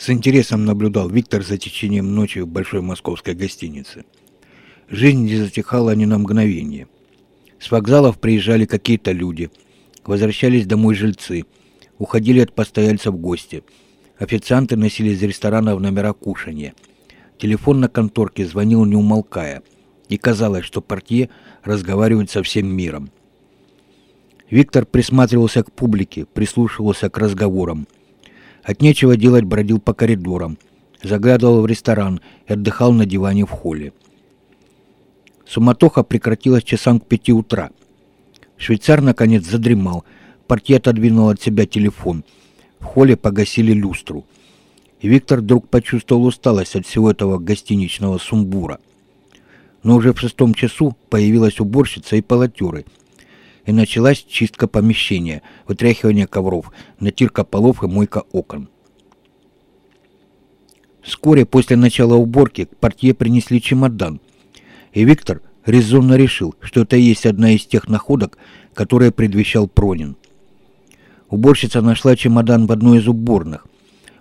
С интересом наблюдал Виктор за течением ночи в большой московской гостинице. Жизнь не затихала ни на мгновение. С вокзалов приезжали какие-то люди, возвращались домой жильцы, уходили от постояльцев гости. Официанты носили из ресторана в номера кушанья. Телефон на конторке звонил не умолкая, и казалось, что портье разговаривает со всем миром. Виктор присматривался к публике, прислушивался к разговорам – от нечего делать бродил по коридорам, заглядывал в ресторан и отдыхал на диване в холле. Суматоха прекратилась часам к пяти утра. Швейцар, наконец, задремал. Портье отодвинул от себя телефон. В холле погасили люстру. И Виктор вдруг почувствовал усталость от всего этого гостиничного сумбура. Но уже в шестом часу появилась уборщица и полотеры – и началась чистка помещения, вытряхивание ковров, натирка полов и мойка окон. Вскоре после начала уборки к портье принесли чемодан, и Виктор резонно решил, что это и есть одна из тех находок, которые предвещал Пронин. Уборщица нашла чемодан в одной из уборных.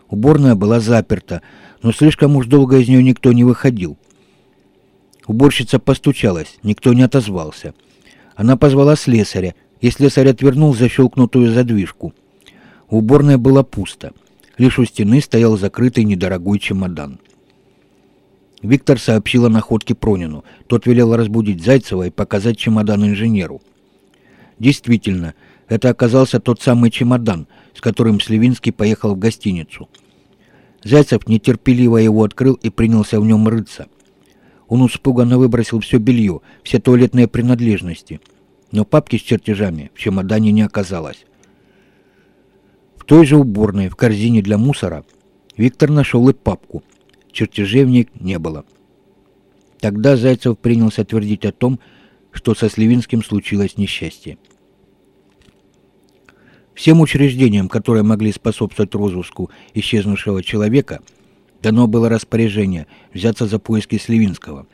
Уборная была заперта, но слишком уж долго из нее никто не выходил. Уборщица постучалась, никто не отозвался — она позвала слесаря, и слесарь отвернул защелкнутую задвижку. В уборной было пусто. Лишь у стены стоял закрытый недорогой чемодан. Виктор сообщил о находке Пронину. Тот велел разбудить Зайцева и показать чемодан инженеру. Действительно, это оказался тот самый чемодан, с которым Сливинский поехал в гостиницу. Зайцев нетерпеливо его открыл и принялся в нем рыться – он испуганно выбросил все белье, все туалетные принадлежности. Но папки с чертежами в чемодане не оказалось. В той же уборной, в корзине для мусора, Виктор нашел и папку. Чертежей в ней не было. Тогда Зайцев принялся твердить о том, что со Сливинским случилось несчастье. Всем учреждениям, которые могли способствовать розыску исчезнувшего человека – дано было распоряжение взяться за поиски Сливинского.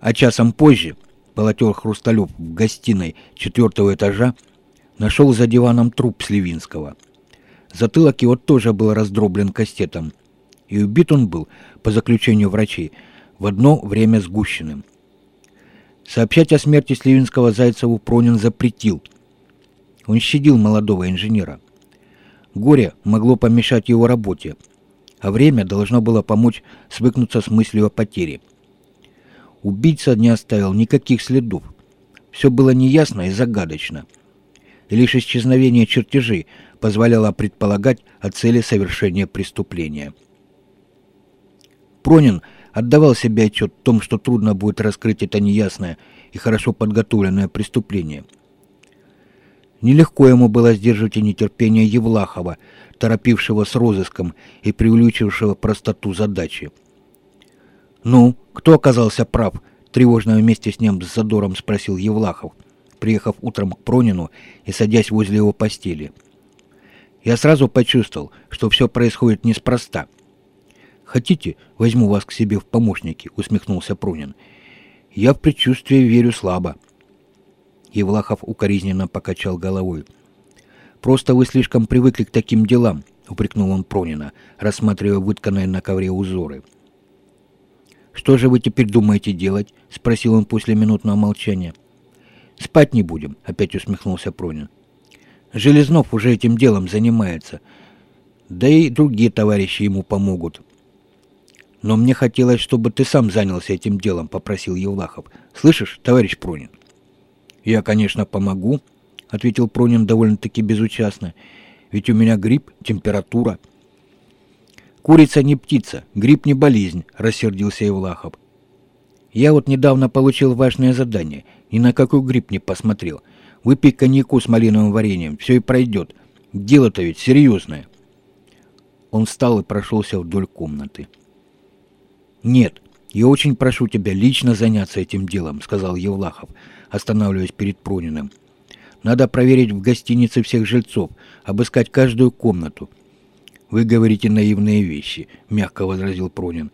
А часом позже полотер Хрусталев в гостиной четвертого этажа нашел за диваном труп Сливинского. Затылок его тоже был раздроблен кастетом, и убит он был, по заключению врачей, в одно время сгущенным. Сообщать о смерти Сливинского Зайцеву Пронин запретил. Он щадил молодого инженера. Горе могло помешать его работе – а время должно было помочь свыкнуться с мыслью о потере. Убийца не оставил никаких следов. Все было неясно и загадочно. И лишь исчезновение чертежей позволяло предполагать о цели совершения преступления. Пронин отдавал себе отчет в том, что трудно будет раскрыть это неясное и хорошо подготовленное преступление. Нелегко ему было сдерживать и нетерпение Евлахова, торопившего с розыском и преувеличившего простоту задачи. «Ну, кто оказался прав?» — тревожно вместе с ним с задором спросил Евлахов, приехав утром к Пронину и садясь возле его постели. «Я сразу почувствовал, что все происходит неспроста». «Хотите, возьму вас к себе в помощники?» — усмехнулся Пронин. «Я в предчувствие верю слабо». Евлахов укоризненно покачал головой. Просто вы слишком привыкли к таким делам, упрекнул он Пронина, рассматривая вытканные на ковре узоры. Что же вы теперь думаете делать? спросил он после минутного молчания. Спать не будем, опять усмехнулся Пронин. Железнов уже этим делом занимается. Да и другие товарищи ему помогут. Но мне хотелось, чтобы ты сам занялся этим делом, попросил Евлахов. Слышишь, товарищ Пронин? Я, конечно, помогу, — ответил Пронин довольно-таки безучастно. «Ведь у меня грипп, температура». «Курица не птица, грипп не болезнь», — рассердился Евлахов. «Я вот недавно получил важное задание, ни на какой грипп не посмотрел. Выпей коньяку с малиновым вареньем, все и пройдет. Дело-то ведь серьезное». Он встал и прошелся вдоль комнаты. «Нет, я очень прошу тебя лично заняться этим делом», — сказал Евлахов, останавливаясь перед Прониным. Надо проверить в гостинице всех жильцов, обыскать каждую комнату. Вы говорите наивные вещи, мягко возразил Пронин.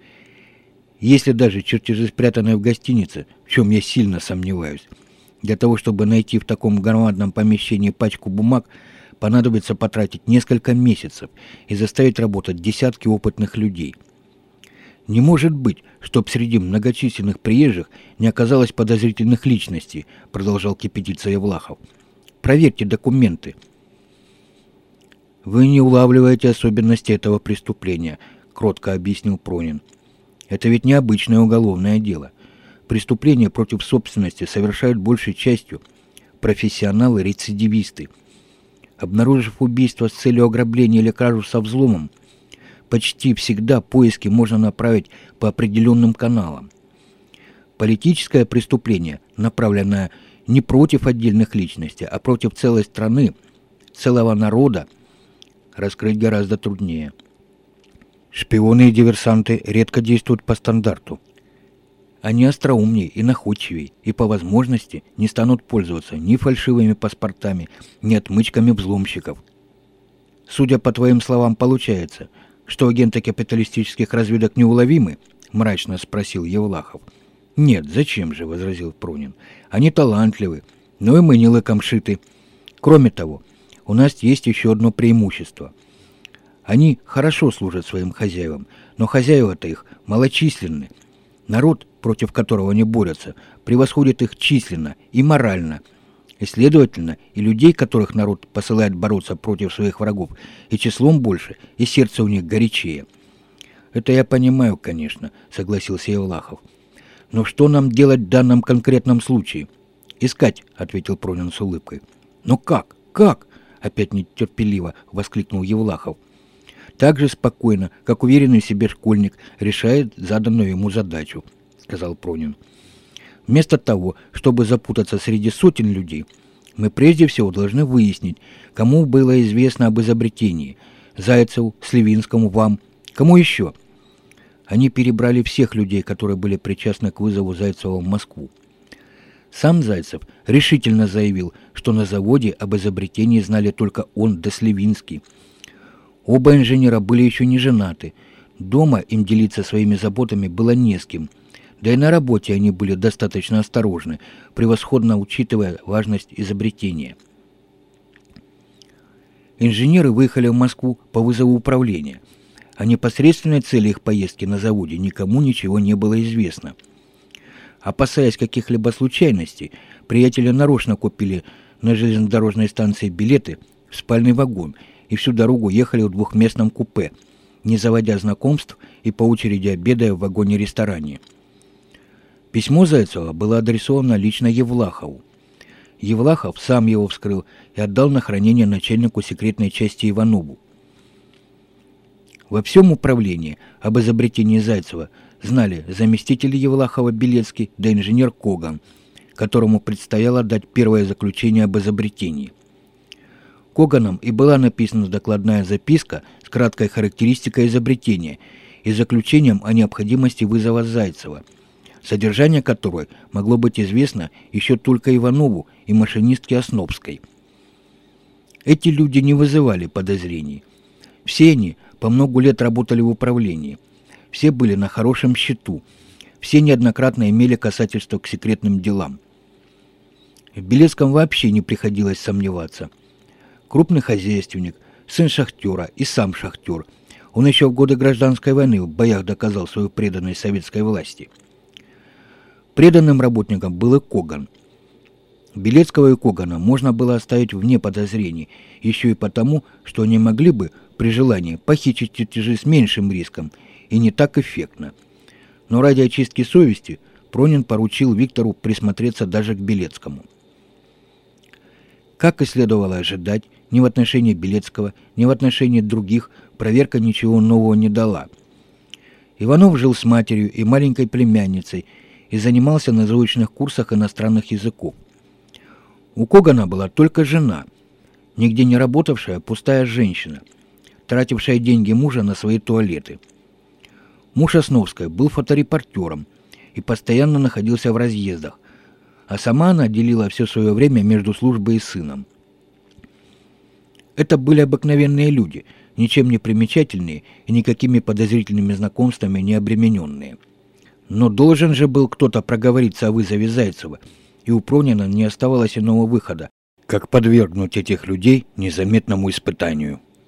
Если даже чертежи спрятаны в гостинице, в чем я сильно сомневаюсь, для того, чтобы найти в таком громадном помещении пачку бумаг, понадобится потратить несколько месяцев и заставить работать десятки опытных людей. Не может быть, чтоб среди многочисленных приезжих не оказалось подозрительных личностей, продолжал кипятиться Евлахов. Проверьте документы. Вы не улавливаете особенности этого преступления, кротко объяснил Пронин. Это ведь необычное уголовное дело. Преступления против собственности совершают большей частью профессионалы-рецидивисты. Обнаружив убийство с целью ограбления или кражу со взломом, почти всегда поиски можно направить по определенным каналам. Политическое преступление, направленное не против отдельных личностей, а против целой страны, целого народа, раскрыть гораздо труднее. Шпионы и диверсанты редко действуют по стандарту. Они остроумнее и находчивее, и по возможности не станут пользоваться ни фальшивыми паспортами, ни отмычками взломщиков. Судя по твоим словам, получается, что агенты капиталистических разведок неуловимы? Мрачно спросил Евлахов. Нет, зачем же, возразил Пронин. Они талантливы, но и мы не лыком шиты. Кроме того, у нас есть еще одно преимущество. Они хорошо служат своим хозяевам, но хозяева-то их малочисленны. Народ, против которого они борются, превосходит их численно и морально. И, следовательно, и людей, которых народ посылает бороться против своих врагов, и числом больше, и сердце у них горячее. «Это я понимаю, конечно», — согласился Евлахов. «Но что нам делать в данном конкретном случае?» «Искать», — ответил Пронин с улыбкой. «Но как? Как?» опять нетерпеливо воскликнул Евлахов. Так же спокойно, как уверенный в себе школьник решает заданную ему задачу, сказал Пронин. Вместо того, чтобы запутаться среди сотен людей, мы прежде всего должны выяснить, кому было известно об изобретении. Зайцеву, Сливинскому, вам, кому еще? Они перебрали всех людей, которые были причастны к вызову Зайцева в Москву. Сам Зайцев решительно заявил, что на заводе об изобретении знали только он да Сливинский. Оба инженера были еще не женаты. Дома им делиться своими заботами было не с кем. Да и на работе они были достаточно осторожны, превосходно учитывая важность изобретения. Инженеры выехали в Москву по вызову управления. О непосредственной цели их поездки на заводе никому ничего не было известно – Опасаясь каких-либо случайностей, приятели нарочно купили на железнодорожной станции билеты в спальный вагон и всю дорогу ехали в двухместном купе, не заводя знакомств и по очереди обедая в вагоне-ресторане. Письмо Зайцева было адресовано лично Евлахову. Евлахов сам его вскрыл и отдал на хранение начальнику секретной части Иванову. Во всем управлении об изобретении Зайцева – знали заместитель Евлахова Белецкий да инженер Коган, которому предстояло дать первое заключение об изобретении. Коганом и была написана докладная записка с краткой характеристикой изобретения и заключением о необходимости вызова Зайцева, содержание которой могло быть известно еще только Иванову и машинистке Оснопской. Эти люди не вызывали подозрений. Все они по много лет работали в управлении – все были на хорошем счету. Все неоднократно имели касательство к секретным делам. В Белецком вообще не приходилось сомневаться. Крупный хозяйственник, сын шахтера и сам шахтер. Он еще в годы гражданской войны в боях доказал свою преданность советской власти. Преданным работником был и Коган. Белецкого и Когана можно было оставить вне подозрений, еще и потому, что они могли бы, при желании, похитить чертежи с меньшим риском – и не так эффектно. Но ради очистки совести Пронин поручил Виктору присмотреться даже к Белецкому. Как и следовало ожидать, ни в отношении Белецкого, ни в отношении других проверка ничего нового не дала. Иванов жил с матерью и маленькой племянницей и занимался на заочных курсах иностранных языков. У Когана была только жена, нигде не работавшая пустая женщина, тратившая деньги мужа на свои туалеты – Муж Основская был фоторепортером и постоянно находился в разъездах, а сама она делила все свое время между службой и сыном. Это были обыкновенные люди, ничем не примечательные и никакими подозрительными знакомствами не обремененные. Но должен же был кто-то проговориться о вызове Зайцева, и у Пронина не оставалось иного выхода, как подвергнуть этих людей незаметному испытанию.